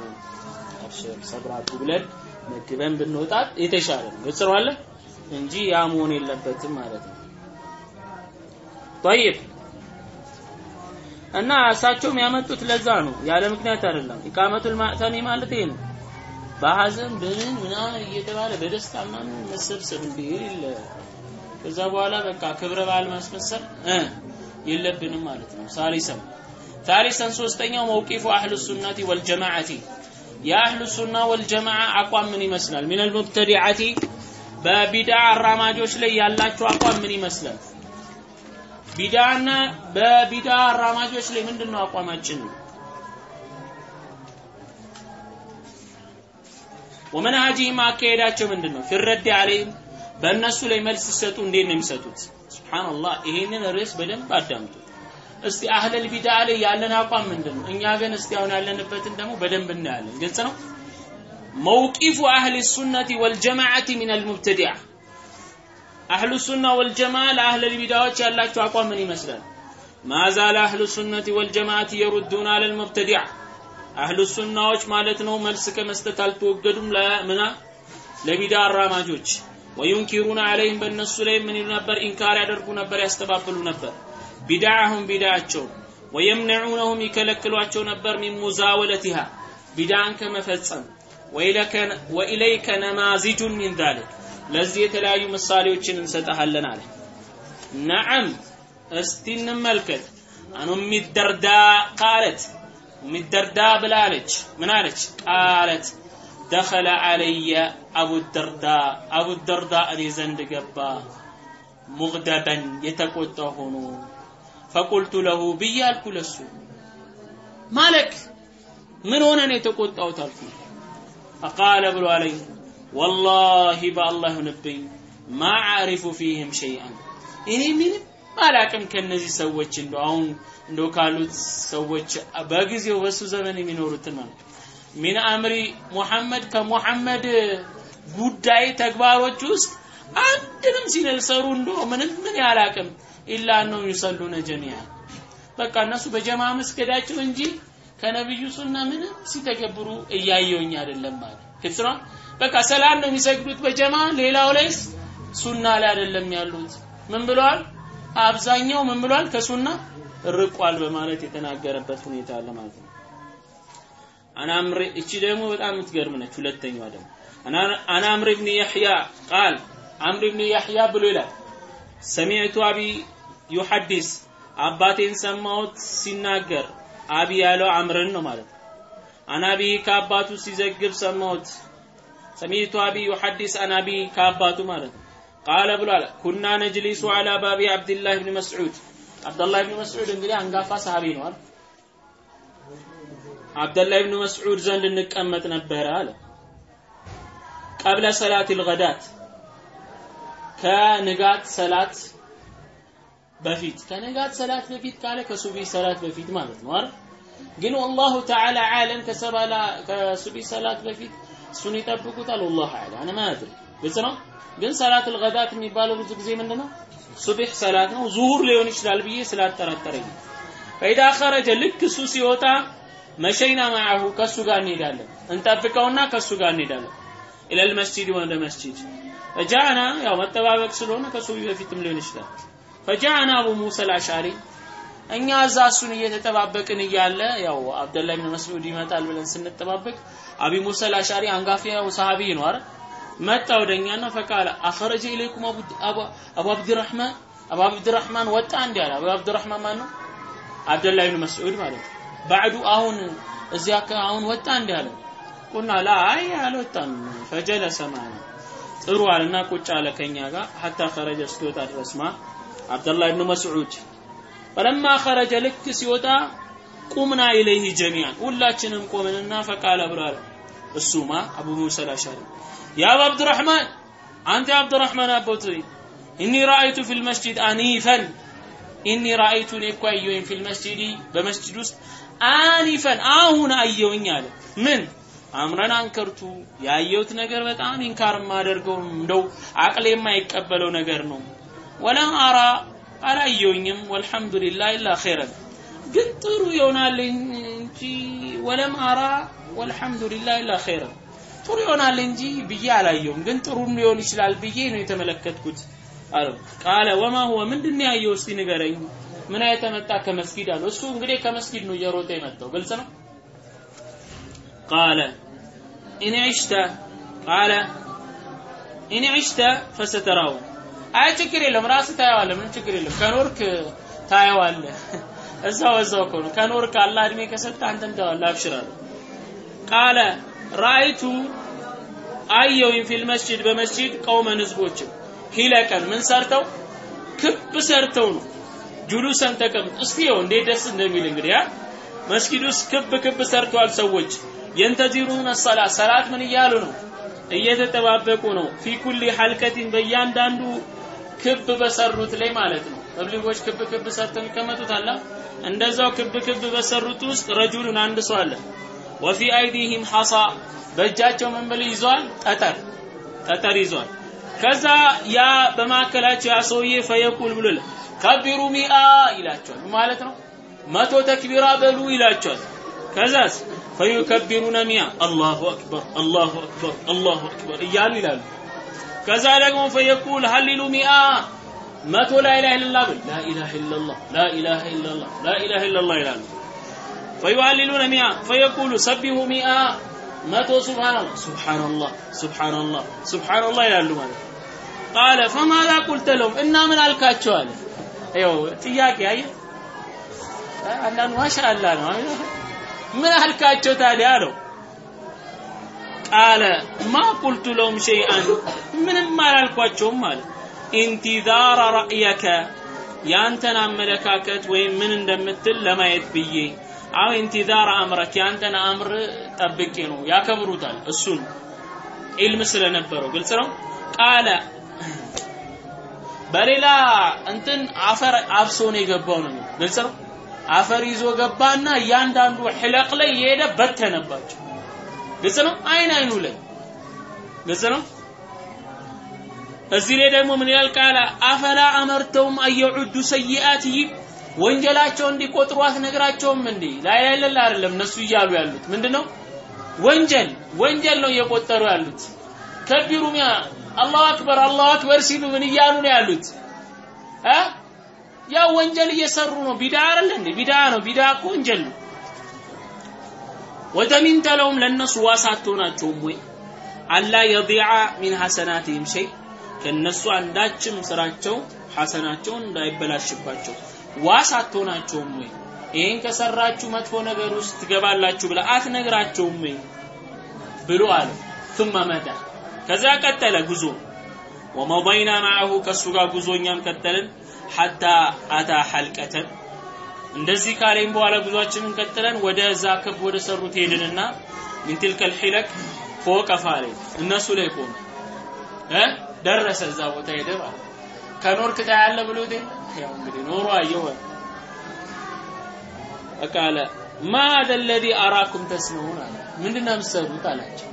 አብሽር ሰብራቱ ብለን መግበን ብንወጣት የተሻለ ነው። ግልጽ እንጂ ያ መሆን የለበትም ማለት ነው ጠይብ እና እሳቸውም ያመጡት ለዛ ነው፣ ያለ ምክንያት አይደለም። ኢቃመቱል ማዕተሚ ማለት ይሄ ነው። በሐዘን በምን ምናምን እየተባለ በደስታ ምናምን መሰብሰብ እንደ የሌለ ከዛ በኋላ በቃ ክብረ በዓል ማስመሰል የለብንም ማለት ነው። ሳሊሰን ሳሊሰን ሶስተኛው መውቂፉ አህሉ ሱናቲ ወልጀማዓቲ የአህሉ ሱና ወልጀማዓ አቋም ምን ይመስላል? ሚነል ሙብተዲዓቲ በቢድዓ አራማጆች ላይ ያላቸው አቋም ምን ይመስላል? ቢድዓና በቢድዓ አራማጆች ላይ ምንድነው አቋማችን? ወመንሃጂህም አካሄዳቸው ምንድን ነው? ፊረድ አለይህም በእነሱ ላይ መልስ ሲሰጡ እንዴት ነው የሚሰጡት? ሱብሃንአላህ ይሄንን ርዕስ በደንብ አዳምጡ። እስቲ አህለል ቢድዓ ላይ ያለን አቋም ምንድን ነው? እኛ ግን እስቲ አሁን ያለንበትን ደግሞ በደንብ እናያለን። ግልጽ ነው። መውቂፉ አህል ሱነቲ ወልጀማዓቲ ሚን አልሙብተዲዓ አህሉ ሱና ወልጀማዓ ለአህለል ቢድዓዎች ያላቸው አቋም ምን ይመስላል? ማዛል አህሉ ሱነቲ ወልጀማዓቲ የሩዱን አለል ሙብተዲዓ። አህሉ ሱናዎች ማለት ነው መልስ ከመስጠት አልተወገዱም ለምና ለቢዳ አራማጆች። وينكرون عليهم በእነሱ ላይ ምን ይሉ ነበር? ኢንካር ያደርጉ ነበር ያስተባብሉ ነበር። بدعهم ቢድዓቸው። ويمنعونهم ይከለክሏቸው ነበር من مزاولتها። ቢድዓን ከመፈጸም። وإليك نماذج من ذلك ለዚህ የተለያዩ ምሳሌዎችን እንሰጠሃለን አለ። نعم እስቲ እንመልከት። አን ኡሚ ደርዳ ቃለት ኡሚ ደርዳ ብላለች ምን አለች? ቃለት ደኸለ አለየ አቡ ደርዳ እኔ ዘንድ ገባ ሙግደበን የተቆጣ ሆኖ። ፈቁልቱ ለሁ ብዬ ለሱ። ማለክ ምን ሆነ ነው አልኩ። ፈቃለ ብሎ አለኝ ወላሂ በአላህ ይሁንብኝ ማ አዕሪፉ ፊህም ሸይአን። እኔ ምንም አላቅም ከነዚህ ሰዎች እንደው አሁን እንደው ካሉት ሰዎች በጊዜው በሱ ዘመን የሚኖሩትን ማለት ሚን አምሪ ሙሐመድ ከሙሐመድ ጉዳይ ተግባሮች ውስጥ አንድንም ሲነሰሩ እንደው ምንም ምን ያላቅም ኢላ ነው ይሰሉነ ጀሚያ በቃ እነሱ በጀማ መስገዳቸው እንጂ ከነብዩ ሱና ምንም ሲተገብሩ እያየውኝ አይደለም ማለት ክትራ በቃ ሰላም ነው የሚሰግዱት በጀማ። ሌላው ላይ ሱና ላይ አይደለም ያሉት። ምን ብለዋል አብዛኛው ምን ብሏል? ከሱና ርቋል በማለት የተናገረበት ሁኔታ አለ ማለት ነው። አናምር እቺ ደግሞ በጣም የምትገርም ነች። ሁለተኛዋ ደግሞ አና አምር ብን የሕያ ቃል አምር ብን የሕያ ብሎ ይላል። ሰሚዕቱ አቢ ዩሐዲስ አባቴን ሰማሁት ሲናገር አቢ ያለው አምርን ነው ማለት ነው። አናቢ ከአባቱ ሲዘግብ ሰማሁት سمعت أبي يحدث አናቢ ከአባቱ ማለት ነው قال ብሏል كنا نجلس على باب عبد الله بن مسعود አብደላህ ብን መስዑድ እንግዲህ አንጋፋ ሰሃቢ አይደል አብደላህ ብን መስዑድ ዘንድ እንቀመጥ ነበረ አለ قبل صلاة الغداة ከንጋት ሰላት በፊት ከንጋት ሰላት በፊት ካለ ከሱቢ ሰላት በፊት ማለት ነው አይደል ግን ወላሁ ተዓላ ዓለም ከሰባላ ከሱቢ ሰላት በፊት እሱን ይጠብቁታል። ወላሁ አዕላ እኔ ማድሪ ግልጽ ነው? ግን ሰላት ልገዳት የሚባለው ብዙ ጊዜ ምንድነው? ሱብህ ሰላት ነው። ዙሁር ሊሆን ይችላል ብዬ ስላጠራጠረኝ ፈኢዳ ኸረጀ ልክ እሱ ሲወጣ መሸይና ማዐሁ ከሱ ጋር እንሄዳለን። እንጠብቀውና ከሱ ጋር እንሄዳለን። ኢለል መስጂድ ወደ መስጂድ። ፈጃአና ያው መጠባበቅ ስለሆነ ከሱቢ በፊትም ሊሆን ይችላል። ፈጃአና አቡ ሙሳ አልአሻሪ እኛ እዛ እሱን እየተጠባበቅን እያለ ያው አብደላህ ብን መስዑድ ይመጣል ብለን ስንጠባበቅ አቢ ሙሳ አልአሻሪ አንጋፊያው ሰሃቢ ነው አይደል? መጣ ወደኛና ፈቃለ አኸረጀ ኢለይኩም አቡ አብድራህማን አቡ አብድራህማን ወጣ እንዲ አለ። አቡ አብድራህማን ማን ነው? አብደላህ ብን መስዑድ ማለት ባዕዱ አሁን እዚያ አሁን ወጣ እንዲ አለ። ቁና ላ አይ አልወጣም። ፈጀለሰ ማና ጥሩ አለና ቁጭ አለ ከኛ ጋር። حتى خرج እስኪወጣ ድረስ ማ ብን መስዑድ فلما خرج ልክ ሲወጣ قمنا إليه جميعا ሁላችንም ቆምንና فقال ብሏል እሱማ አቡ ሙሳ አልአሻሪ يا أبا عبد الرحمن አንተ አብዱራህማን አቦት إني رأيت في المسجد آنفا إني رأيت እኔ እኮ አየሁኝ في المسجد በመስጂድ ውስጥ آنفا አሁን አየሁኝ አለ። ምን? አምረን አንከርቱ። ያየሁት ነገር በጣም ኢንካር የማደርገው እንደው አቅሌ የማይቀበለው ነገር ነው። ወለም አራ አላየውኝም ወልሐምዱሊላህ ኢላ ኸይረን። ግን ጥሩ ይሆናል እንጂ ወለም አራ ወልሐምዱሊላህ ኢላ ኸይረን። ጥሩ ይሆናል እንጂ ብዬ አላየውም ግን ጥሩ ሊሆን ይችላል ብዬ ነው የተመለከትኩት አለው። ቃለ ወማ ሁወ ምንድን ያየው? እስቲ ንገረኝ። ምን የተመጣ ከመስጊድ አለው። እሱ እንግዲህ ከመስጊድ ነው እየሮጠ የመጣው። ግልጽ ነው? قال إن عشت قال إن عشت فستراه አይ ችግር የለም ራስህ ታየዋለህ ምንም ችግር የለም። ከኖርክ ታየዋለህ። እዛው እዛው እኮ ነው። ከኖርክ አላህ እድሜ ከሰጠ አንተም ታየዋለህ አብሽራለሁ። قال رأيت አየውኝ في المسجد በመስጂድ قوما ህዝቦችን حلقا ምን ሰርተው? ክብ ሰርተው ነው። جلوسا ተቀምጥ እስቲ ይኸው እንዴት ደስ እንደሚል እንግዲህ ያ መስጊድ ውስጥ ክብ ክብ ሰርተዋል ሰዎች። ينتظرون الصلاة ሰላት ምን እያሉ ነው? እየተጠባበቁ ነው። في كل حلقة በእያንዳንዱ ክብ በሰሩት ላይ ማለት ነው። ተብሊጎች ክብ ክብ ሰርተው የሚቀመጡት አላ እንደዛው ክብ ክብ በሰሩት ውስጥ رجل አንድ ሰው አለ። وفي أيديهم حصى በእጃቸው ምን ብል ይዟል። ጠጠር ጠጠር ይዟል። ከዛ ያ በማዕከላቸው ያ ሰውዬ فيقول ብሎ ከቢሩ ሚአ ይላቸዋል። ማለት ነው? መቶ ተክቢራ በሉ ይላቸዋል። ከዛስ? ፈዩከቢሩነ ሚያ አላሁ አክበር አላሁ አክበር አላሁ አክበር እያሉ ይላሉ ከዛ ደግሞ ፈየቁል ሀሊሉ ሚአ መቶ ላኢላህ ኢለላ ብል ላኢላህ ኢለላ ላኢላህ ኢለላ ላኢላህ ኢለላ ይላሉ ፈዩሀሊሉነ ሚአ ፈየቁሉ ሰቢሁ ሚአ መቶ ሱብሃንላ ሱብሃንላ ሱብሃንላ سبحان الله ይላሉ ማለት قال فماذا قلت لهم እና ምን አልካቸው አለ ይኸው ጥያቄ አየ አንዳንድ ما شاء الله ነው ምን አልካቸው ታዲያ አለው قال ما قلت لهم شيئا? ምንም አላልኳቸውም አለ። انتظار رأيك ያንተን አመለካከት ወይም ምን እንደምትል ለማየት ብዬ። أو انتظار أمرك ያንተን አምር ጠብቄ ነው። ያከብሩታል። እሱን ኢልም ስለነበረው ግልጽ ነው። ቃለ በሌላ እንትን አፈር አብሶ ነው የገባው ነው። ግልጽ ነው። አፈር ይዞ ገባና እያንዳንዱ ሕለቅ ላይ የሄደ በተነባቸው ግልጽ ነው? አይን አይኑ ላይ ግልጽ ነው? እዚህ ላይ ደግሞ ምን ይላል? ቃለ አፈላ አመርተውም አየዑዱ ሰይአትህም ወንጀላቸው እንዲቆጥሩ አትነግራቸውም እንዴ? ላይ ላይ ለላ አይደለም እነሱ እያሉ ያሉት። ምንድነው? ወንጀል ወንጀል ነው እየቆጠሩ ያሉት። ከቢሩ ሚያ አላሁ አክበር አላሁ አክበር ሲሉ ምን እያሉ ነው ያሉት? ያው ወንጀል እየሰሩ ነው። ቢዳ አይደል እንዴ? ቢዳ ነው። ቢዳ እኮ ወንጀል ነው ወተሚንተ ለሁም ለእነሱ ዋስ አትሆናቸውም ወይ አላ የዲዓ ሚን ሐሰናትህም ሸይ። ከእነሱ አንዳችም ስራቸው ሐሰናቸውን እንዳይበላሽባቸው። ዋስ አትሆናቸውም ወይ ይህን ከሰራችሁ መጥፎ ነገር ውስጥ ትገባላችሁ ብለ አትነግራቸውም ወይ ብሎ አለ። ثم مدى ከዚያ ቀጠለ ጉዞ። ወመضይና ማአሁ ከእሱ ጋር ጉዞኛም ቀጠልን። ሐታ አታ ሐልቀተን። እንደዚህ ካለኝ በኋላ ጉዟችንን ቀጥለን ወደዛ ክብ ወደ ሰሩት ሄድንና ምን تلك الحلك فوق فاري እነሱ ላይ ቆመ እ ደረሰ እዛ ቦታ ሄደ ማለት ከኖር ክታ ያለ ብሎት ያው እንግዲህ ኖሮ አየው አቃለ ማذا الذي اراكم تسمعون አለ። ምንድነው የምትሰሩት? አላቸው።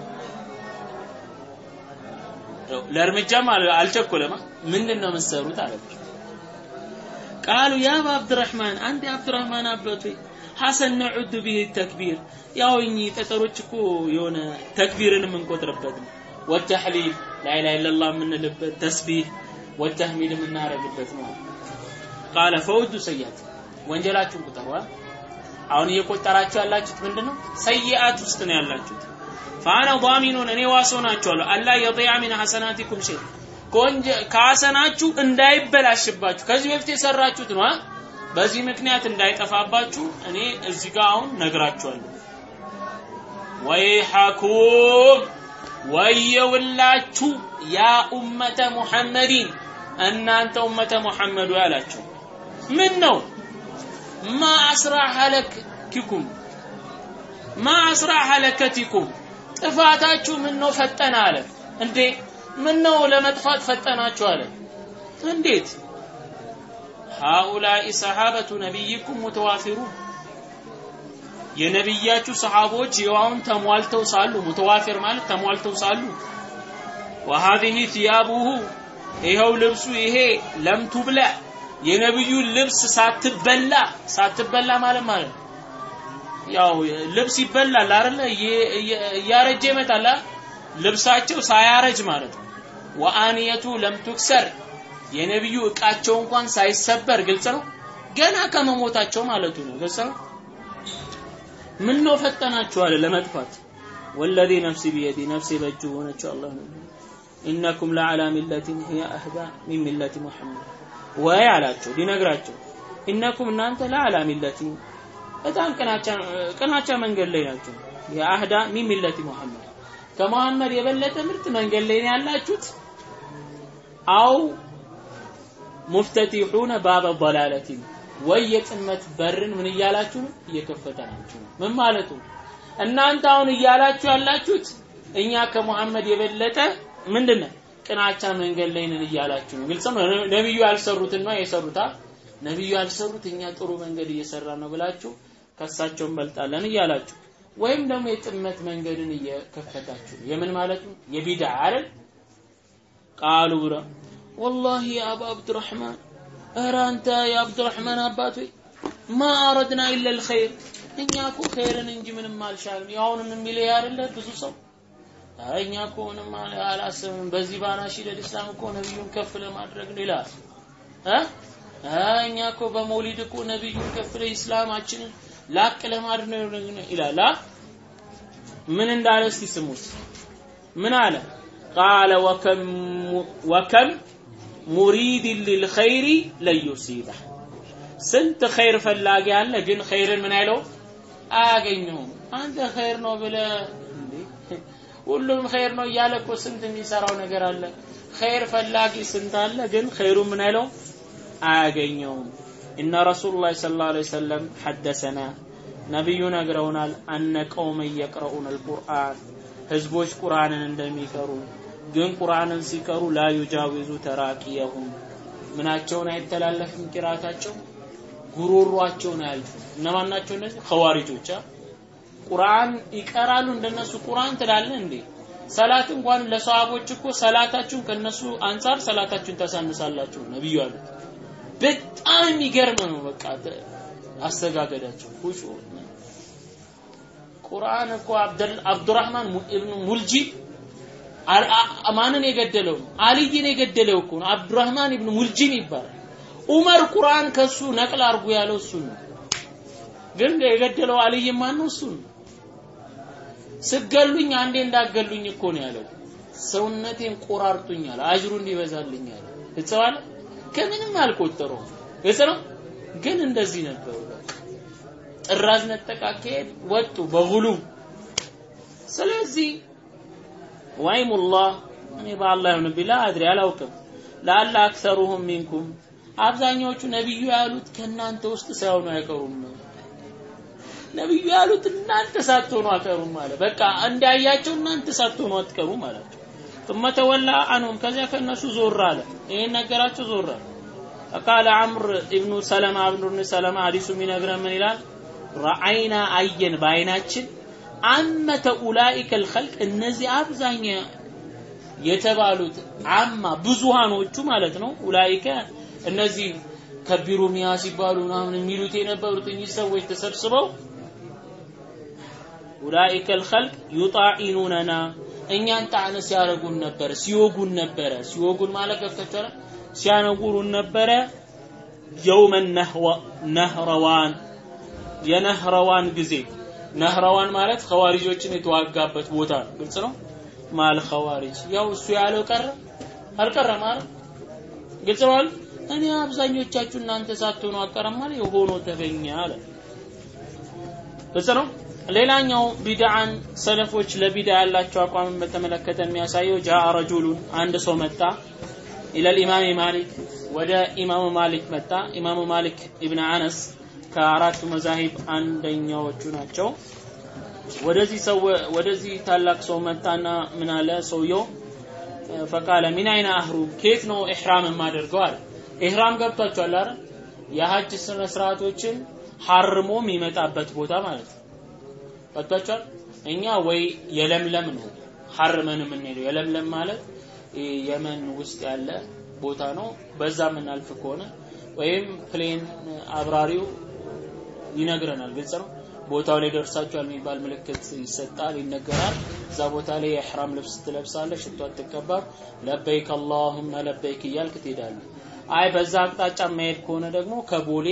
ለእርምጃም አልቸኮለማ ምንድነው የምትሰሩት? አላቸው። ቃሉ ያ አብድራህማን አንድ አብድራህማን አባቱ ሆይ ሐሰን ነዑድ ቢህ ተክቢር ያው እኚህ ጠጠሮች እኮ የሆነ ተክቢርን የምንቆጥርበት ነው። ወተሕሊል ላኢላሃ ኢለላህ የምንልበት ተስቢህ ወተህሚድ የምናደርግበት ነው። ቃለ ፈውዱ ሰያት ወንጀላችሁን ቁጠሩ። አሁን እየቆጠራችሁ ያላችሁት ምንድነው? ሰይአት ውስጥ ነው ያላችሁት። ፋአና ዳሚኑን እኔ ዋስ ሆናችኋለሁ። አላ የዲያ ሚን ሐሰናቲኩም ቆንጆ ካሰናችሁ እንዳይበላሽባችሁ። ከዚህ በፊት የሰራችሁት ነው በዚህ ምክንያት እንዳይጠፋባችሁ እኔ እዚህ ጋር አሁን ነግራችኋለሁ። ወይሐኩም ወየውላችሁ ያ ኡመተ ሙሐመዲን። እናንተ ኡመተ ሙሐመድ ያላቸው ምን ነው ማ አስራ ሀለክቲኩም ማ አስራ ሀለከቲኩም ጥፋታችሁ ምን ነው ፈጠነ አለ። እንዴ ምን ነው ለመጥፋት ፈጠናችሁ አለ እንዴት ሃኡላኢ ሰሓበቱ ነቢይኩም ሙተዋፊሩን የነቢያችሁ ሰሃቦች ይዋውን ተሟልተው ሳሉ ሙተዋፊር ማለት ተሟልተው ሳሉ ወሃዚህ ثيابه ይኸው ልብሱ ይሄ ለም ቱብላ የነብዩ ልብስ ሳትበላ ሳትበላ ማለት ማለት ያው ልብስ ይበላል አይደለ እያረጀ ይመጣል ልብሳቸው ሳያረጅ ማለት ነው። وآنيته لم የነብዩ እቃቸው እንኳን ሳይሰበር ግልጽ ነው። ገና ከመሞታቸው ማለቱ ነው። ግልጽ ነው? ምን ነው ፈጠናችሁ አለ ለመጥፋት? والذي نفسي بيده ነፍሲ በእጁ ሆነችው አላህ ነው። إنكم لعلى ملة هي أهدى من ملة محمد። ወይ አላቸው ሊነግራቸው። إنكم እናንተ لعلى ملة በጣም ቅናቻ መንገድ ላይ ናቸው። የአህዳ ሚን ሚለቲ ሙሐመድ ከመሐመድ የበለጠ ምርጥ መንገድ ላይ ነው ያላችሁት? አው ሙፍተቲሑነ ባበ ضላለቲ ወይ የጥመት በርን ምን እያላችሁ ነው? እየከፈታችሁ ምን ማለቱ እናንተ አሁን እያላችሁ ያላችሁት እኛ ከሙሐመድ የበለጠ ምንድነው ቅናቻ መንገድ ላይ ነን እያላችሁ ነው። ግልጽ ነው? ነብዩ ያልሰሩትን ነው የሰሩታ ነብዩ ያልሰሩት እኛ ጥሩ መንገድ እየሰራ ነው ብላችሁ ከሳቸው እንበልጣለን እያላችሁ ወይም ደግሞ የጥመት መንገድን እየከፈታችሁ የምን ማለት ነው? የቢድዓ አይደል? ቃሉ ወላሂ አባ አብዱራህማን አንተ የአብዱራህማን አባት ወይ ማ አረድና ኢለ ልኸይር እኛ እኮ ኸይርን እንጂ ምንም አልሻልም። ያሁንም የሚል አይደለ? ብዙ ሰው እኛ እኮ ምንም አላስብም በዚህ ባናሺድ ልእስላም እኮ ነቢዩን ከፍ ለማድረግ ነው ይላል። እኛ እኮ በመውሊድ እኮ ነቢዩን ከፍ ለኢስላማችንን ላቅ ለማድረግ ነው ይላል። ምን እንዳለ እስቲ ስሙት። ምን አለ? ቃለ ወከም ሙሪድ ሊልኸይሪ ለዩሲበህ ስንት ኸይር ፈላጊ አለ ግን ኸይርን ምን አይለው? አያገኘውም። አንተ ኸይር ነው ብለ ሁሉም ኸይር ነው እያለ እኮ ስንት የሚሰራው ነገር አለ። ኸይር ፈላጊ ስንት አለ ግን ኸይሩ ምን አይለው? አያገኘውም ኢነ ረሱሉላህ ሰለላሁ ዐለይሂ ወሰለም ሐደሰና ነብዩ ነግረውናል አነ ቀውመ የቅረኡን አልቁርአን ህዝቦች ቁርአንን እንደሚቀሩ ግን ቁርአንን ሲቀሩ ላ ዩጃዊዙ ተራቂየሁም። ምናቸውን አይተላለፍም ቂራታቸው? ጉሮሯቸውን አያልፉም እነማን ናቸው እነዚህ? ኸዋሪጆች። ቁርአን ይቀራሉ እንደነሱ። ቁርአን ትላለ እንዴ? ሰላት እንኳን ለሰሃቦች እኮ ሰላታችሁን ከነሱ አንጻር ሰላታችሁን ታሳንሳላችሁ ነብዩ አሉት በጣም የሚገርም ነው። በቃ አስተጋገዳቸው ሁሹ ቁርአን እኮ አብዱራህማን ኢብኑ ሙልጂብ ማንን የገደለው? ነው አልይን የገደለው እኮ ነው። አብዱራህማን ኢብኑ ሙልጂም ይባላል። ዑመር ቁርአን ከሱ ነቅል አርጉ ያለው እሱ ነው። ግን የገደለው አልይ ማን ነው እሱ ነው። ስገሉኝ አንዴ እንዳገሉኝ እኮ ነው ያለው። ሰውነቴን ቆራርጡኛል አጅሩ እንዲበዛልኝ አለ እጽዋለ ከምንም አልቆጠረው ግልጽ ግን እንደዚህ ነበሩ። ጥራዝ ነጠቃከሄድ ወጡ በጉሉ ስለዚህ ወይሙላህ እኔ በአላህ ይሁን ቢላ አድሪ አላውቅም። ለአላ አክሰሩሁም ሚንኩም። አብዛኛዎቹ ነብዩ ያሉት ከእናንተ ውስጥ ሳይሆኑ አይቀሩም። ነብዩ ያሉት እናንተ ሳትሆኑ አትቀሩም ማለት በቃ እንዳያቸው እናንተ ሳትሆኑ አትቀሩም አላቸው ثم ተወላ አንሁም ከዚያ ከእነሱ ዞር አለ። ይህን ነገራቸው ዞር አለ። ፈቃለ አምር ኢብኑ ሰለማ አብኑ ብኑ ሰለማ ሀዲሱ የሚነግረን ምን ይላል ረአይና አየን በአይናችን አመተ ኡላኢከ ልኸልቅ እነዚህ አብዛኛ የተባሉት አማ ብዙሃኖቹ ማለት ነው ኡላኢከ እነዚህ ከቢሩ ሚያ ሲባሉ ምናምን የሚሉት የነበሩት እኚህ ሰዎች ተሰብስበው ኡላኢከ ልኸልቅ ዩጣኢኑነና እኛን ጣዕነ ሲያረጉን ነበር ሲወጉን ነበረ። ሲወጉን ማለት ገብታችኋል ሲያነጉሩን ነበረ። የውመ ነህረዋን የነህረዋን ጊዜ። ነህረዋን ማለት ኸዋሪጆችን የተዋጋበት ቦታ ነው። ግልጽ ነው? ማል ኸዋሪጅ። ያው እሱ ያለው ቀረ? አልቀረ ማለት ግልጽ ነው እኔ አብዛኞቻችሁ እናንተ ሳትሆኑ ማለት የሆኖ ተገኘ አለ። ግልጽ ነው ሌላኛው ቢድዓን ሰለፎች ለቢድዓ ያላቸው አቋምን በተመለከተ የሚያሳየው جاء رجل አንድ ሰው መጣ إلى الإمام مالك ወደ ኢማሙ ማሊክ መጣ። ኢማሙ ማሊክ ኢብን አነስ ከአራቱ መዛሂብ አንደኛዎቹ ናቸው። ወደዚህ ሰው ወደዚህ ታላቅ ሰው መጣና ምን አለ ሰውየው? فقال من أين أحرم ከየት ነው ኢህራም የማደርገው አለ። ኢህራም ገብቷቸዋል አይደል? የሐጅ ስነ ስርዓቶችን ሐርሞ የሚመጣበት ቦታ ማለት ነው ገብቷቸዋል እኛ ወይ የለምለም ነው ሐርመን የምንሄደው። የለምለም ማለት የመን ውስጥ ያለ ቦታ ነው። በዛ የምናልፍ ከሆነ ወይም plane አብራሪው ይነግረናል። ግልጽ ነው? ቦታው ላይ ደርሳችኋል የሚባል ምልክት ይሰጣል ይነገራል። እዛ ቦታ ላይ የኢህራም ልብስ ትለብሳለህ ሽቶ አትቀባም። ለበይክ አላሁመ ለበይክ እያልክ ትሄዳለህ። አይ በዛ አቅጣጫ መሄድ ከሆነ ደግሞ ከቦሌ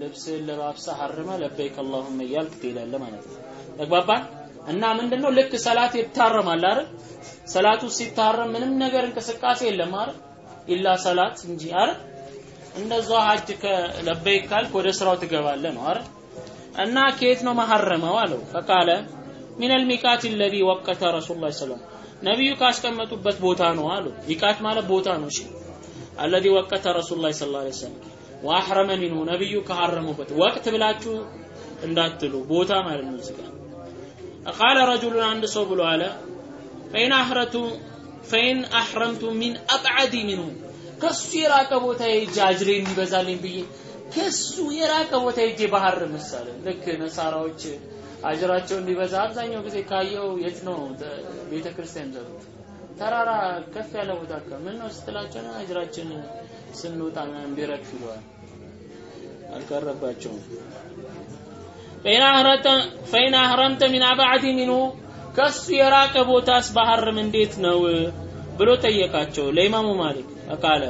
ልብስ ለባብሳ ሐርመ ለበይክ አላሁመ እያልክ ትሄዳለህ ማለት ነው ተግባባን እና ምንድነው ልክ ሰላት ይታረማል አይደል ሰላቱ ሲታረም ምንም ነገር እንቅስቃሴ የለም አይደል ኢላ ሰላት እንጂ አይደል እንደዛው ሀጅ ከለበይክ ካልክ ወደ ስራው ትገባለህ ነው አይደል እና ከየት ነው መሐረመው አለው ፈቃለ ሚን አልሚቃት الذي ወቀተ ረሱል ላ ሰለም ነቢዩ ካስቀመጡበት ቦታ ነው አሉ ሚቃት ማለት ቦታ ነው እሺ الذي ወቀተ ረሱል ላ ስ ላ ሰለም ወአሕረመ ሚንሁ ነቢዩ ከሐረሙበት ወቅት ብላችሁ እንዳትሉ ቦታ ማለት ነው እዚህ ጋር قال رجل አንድ ሰው ብሎ አለ فإن أحرمت ፈኢን አሕረምቱ ሚን አብዓዲ ሚንሁ ከሱ የራቀ ቦታ ሄጄ አጅሬ እንዲበዛልኝ ብዬ ከሱ የራቀ ቦታ ሄጄ ባህር ምሳሌ ልክ ነሳራዎች አጅራቸው እንዲበዛ አብዛኛው ጊዜ ካየው የት ነው ቤተ ክርስቲያን ዘሩት? ተራራ ከፍ ያለ ቦታ አካ ምን ነው ስትላቸው አጅራችን ስንወጣ እንዲረግፍ ይለዋል. አልቀረባቸውም ፈኢን አህረምተ ሚን አባዕድ ሚንሁ ከሱ የራቀ ቦታስ ባህርም እንዴት ነው? ብሎ ጠየቃቸው። ለኢማሙ ማሊክ ቃለ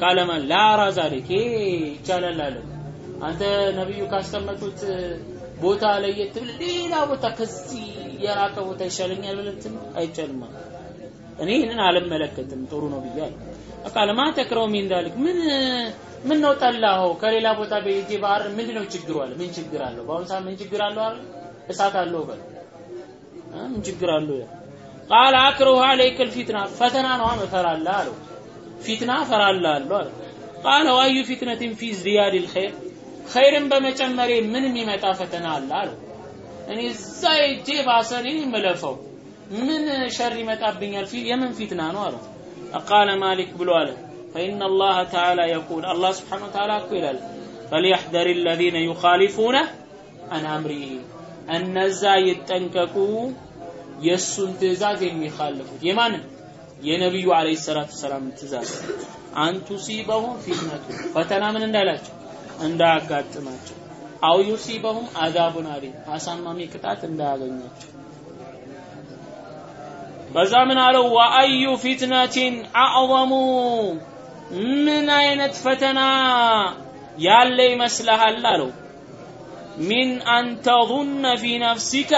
ቃለ ማን ላራ ዛሊክ። ይቻላል አለ። አንተ ነብዩ ካስቀመጡት ቦታ ለየት ብል ሌላ ቦታ ከዚህ የራቀ ቦታ ይሻለኛል ብለት አይቻልም እኔ ይህንን አልመለከትም። ጥሩ ነው ብያለሁ ቃለ ማ ተክረው ሚን ምን ምን ነው ጠላኸው? ከሌላ ቦታ በሄጄ ባህር ምንድን ነው ችግሩ አለ? ምን ችግር አለው? በአሁኑ ሰዓት ምን ችግር አለው አለ? እሳት አለው በል። ምን ችግር አለው? قال أكره عليك الفتنة ፈተና ነው እፈራለሁ አለው። ፊትና እፈራለሁ አለው አለ قال وأي فتنة في ازدياد الخير ኸይርን በመጨመሬ ምን የሚመጣ ፈተና አለ አለው። እኔ እዛ ሄጄ ባሰኔ የምለፈው። ምን ሸር ይመጣብኛል? የምን ፊትና ነው አለው። قال مالك ብሎ አለ فإن الله تعالى يقول አላህ سبحانه وتعالى እኮ ይላል ፈልየሕደር ለዚነ ዩኻሊፉነ አን አምሪሂ እነዛ ይጠንቀቁ የእሱን ትእዛዝ የሚኻልፉት የማንን? የነቢዩ አለይሂ ሰላቱ ሰላም ትእዛዝ። አንቱ ሲበሁም ፊትነቱ። ፈተና ምን እንዳይላቸው እንዳያጋጥማቸው። አውዩ ዩሲበሁም አዛቡን አሊም አሳማሚ ቅጣት እንዳያገኛቸው። በዛ ምን አለው? ወአዩ ፊትነቲን አዕظሙ ምን አይነት ፈተና ያለ ይመስልሃል? አለው። ሚን አንተظነ ፊ ነፍሲከ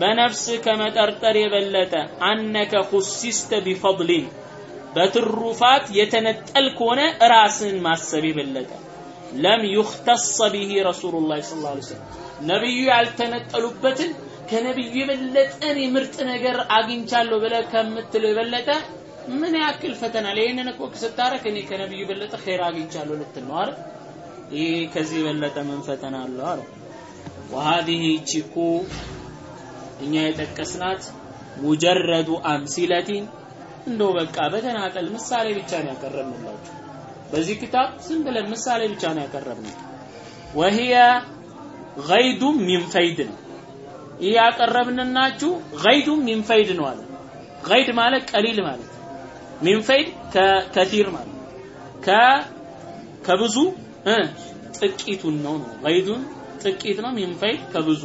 በነፍስህ ከመጠርጠር የበለጠ አነከ ሁሲስተ ቢፈድሊን በትሩፋት የተነጠል ከሆነ ራስን ማሰብ የበለጠ። ለም ዩክተሰ ቢሂ ረሱሉላህ ሰለላሁ ዐለይሂ ወሰለም። ነብዩ ያልተነጠሉበትን ከነብዩ የበለጠን የምርጥ ነገር አግኝቻለሁ ብለ ከምትለው የበለጠ ምን ያክል ፈተና ይህንን እኮ ስታረክ እኔ ከነብዩ የበለጠ ኸይር አግኝቻለሁ ልትል ነው አይደል? ይህ ከዚህ የበለጠ ምን ፈተና አለው አለ። ወሀዲህ ቺኩ እኛ የጠቀስናት ሙጀረዱ አምሲለቲን እንደው በቃ በተናጠል ምሳሌ ብቻ ነው ያቀረብንላችሁ። በዚህ ክታብ ዝም ብለን ምሳሌ ብቻ ነው ያቀረብነው። ወሂየ ገይዱ ሚን ፈይድ ነው። ይህ ያቀረብንናችሁ غيض من فيض ነው አለ። غيض ማለት قليل ማለት من فيض ከ كثير ማለት ከ ከብዙ ጥቂቱን ነው ነው። غيض ጥቂት ነው። من فيض ከብዙ።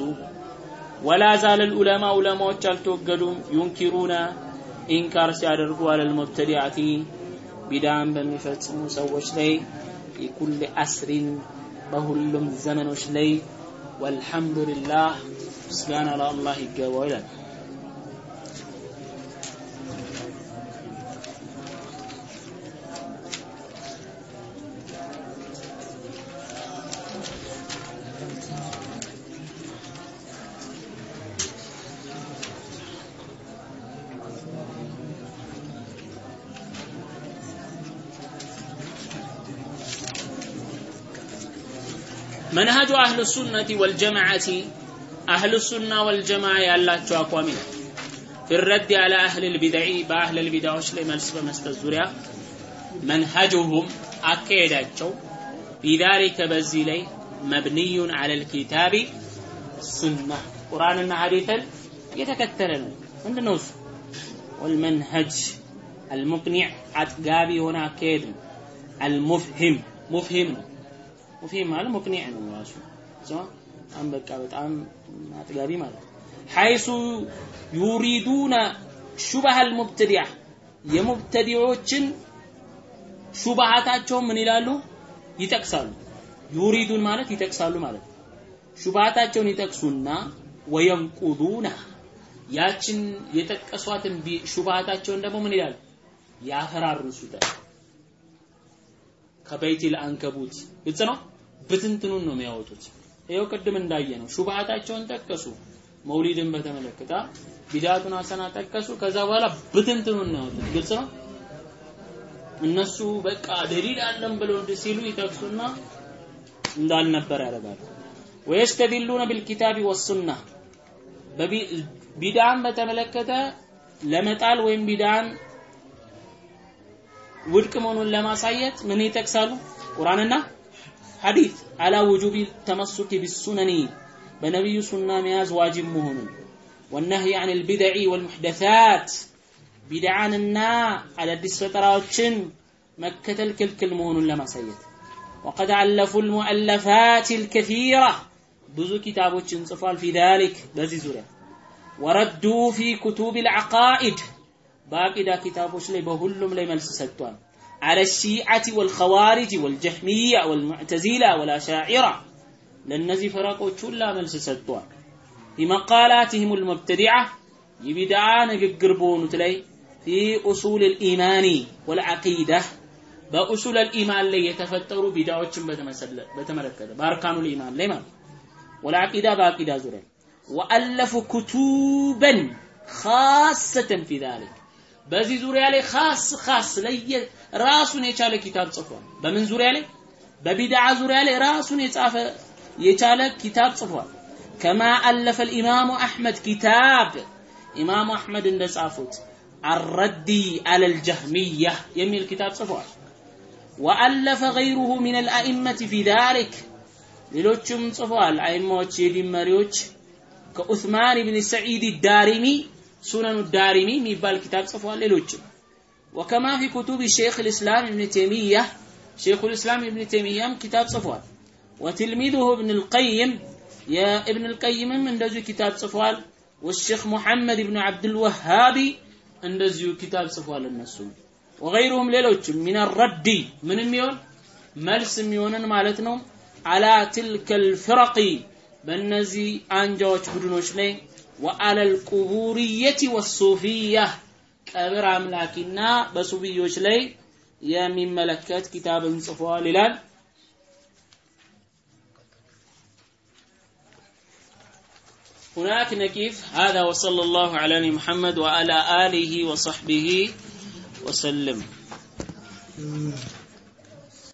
ولا زال العلماء ዑለማዎች አልተወገዱም። ينكرون إنكار ሲያደርጉ على المبتدعة ቢድዓን በሚፈጽሙ ሰዎች ላይ في كل عصر በሁሉም ዘመኖች ላይ ወልሐምዱሊላህ ምስጋና ለአላህ ይገባው ይላል መንሀጁ አህል ሱነቲ ወልጀማዓቲ አህል ሱና ወልጀማዓ ያላቸው አቋሚ ነው። ፊረድ ያለ አህል ልቢድዒ በአህል ልቢዳዎች ላይ መልስ በመስጠት ዙሪያ መንሀጁሁም አካሄዳቸው ቢዛሊከ በዚህ ላይ መብንዩን አለ ልኪታቢ ሱና ቁርአንና ሐዲትን የተከተለ ነው። ምንድን ነው እሱ? ወልመንሀጅ አልሙቅኒዕ አጥጋቢ የሆነ አካሄድ ነው። አልሙፍሂም ሙፍሂም ነው። ሙፍሂም ማለት ሙቅኒዕ ነው ራሱ በጣም በቃ በጣም አጥጋቢ ማለት ሐይሱ ዩሪዱነ ሹበህ አልሙብተዲዓ የሙብተዲዖችን ሹባሃታቸውን ምን ይላሉ? ይጠቅሳሉ። ዩሪዱን ማለት ይጠቅሳሉ ማለት ሹባሃታቸውን ይጠቅሱና ወየንቁዱና ያችን የጠቀሷትን ሹባሃታቸውን ደግሞ ምን ይላሉ? ያፈራርሱታል። ከበይቲል አንከቡት። ግልጽ ነው ብትንትኑን ነው የሚያወጡት ይኸው ቅድም እንዳየ ነው ሹባሃታቸውን ጠቀሱ መውሊድን በተመለከተ ቢድዓቱን ሐሰና ጠቀሱ። ከዛ በኋላ ብትንትኑን ነው ያወጡት። ግልጽ ነው። እነሱ በቃ ደሊል አለን ብለው ሲሉ ይጠቅሱና እንዳልነበር ያደርጋሉ። ወየስተዲሉነ ቢልኪታቢ ወሱና ቢድዓን በተመለከተ ለመጣል ወይም ቢድዓን ውድቅ መሆኑን ለማሳየት ምን ይጠቅሳሉ? ቁርአንና ሐዲት አላ ውጁቢ ተመሱኪ ቢሱነኒ በነቢዩ ሱና መያዝ ዋጅብ መሆኑን ወነህይ አን ልቢድዒ ወልሙሕደሳት ቢድዓንና አዳዲስ ፈጠራዎችን መከተል ክልክል መሆኑን ለማሳየት ወቀድ አለፉ ልሙአለፋት ልከሲራ ብዙ ኪታቦችን ጽፏል ፊ ዛሊክ በዚህ ዙሪያ ወረዱ ፊ ኩቱብ ልዓቃኢድ በአቂዳ ኪታቦች ላይ በሁሉም ላይ መልስ ሰጥቷል على الشيعة والخوارج والجهمية والمعتزلة والأشاعرة ለእነዚህ ፈረቆች ሁላ መልስ ሰጥቷል في مقالاتهم المبتدعة የቢድዓ ንግግር በሆኑት ላይ في أصول الإيمان والعقيدة በኡሱል الإيمان ላይ የተፈጠሩ ቢድዓዎችን በተመለከተ በአርካኑ الإيمان ላይ ማለት والعقيدة በአቂዳ ዙሪያ وألفوا كتبا خاصة في ذلك በዚህ ዙሪያ ላይ خاص خاص ለየ ራሱን የቻለ ኪታብ ጽፏል። በምን ዙሪያ ላይ? በቢድዓ ዙሪያ ላይ ራሱን የጻፈ የቻለ ኪታብ ጽፏል። كما ألف الإمام أحمد كتاب ኢማሙ አሕመድ እንደጻፉት الرد على الجهمية የሚል ኪታብ ጽፏል። وألف غيره من الأئمة في ذلك ሌሎችም ጽፏል። አይማዎች የዲን መሪዎች كعثمان بن سعيد الدارمي ሱነኑ ዳሪሚ የሚባል ኪታብ ጽፏል። ሌሎችም وكما في كتب شيخ الإسلام ابن تيمية شيخ الإسلام ኢብን ተሚያም ኪታብ ጽፏል። وتلميذه ابن القيم የኢብን ልቀይምም እንደዚሁ ኪታብ ጽፏል። والشيخ محمد بن عبد الوهاب እንደዚሁ ኪታብ ጽፏል። እነሱም ወገይሩሁም ሌሎችም ሚን ረዲ ምንም ይሆን መልስ የሚሆንን ማለት ነው አላ ትልከ ልፍረቂ በእነዚህ አንጃዎች ቡድኖች ላይ ወአለል ቁቡርየቲ ወሱፊያ ቀብር አምላኪና በሱፊዮች ላይ የሚመለከት ኪታብን ጽፏል ይላል هناك نكيف هذا وصلى الله على محمد وعلى آله وصحبه وسلم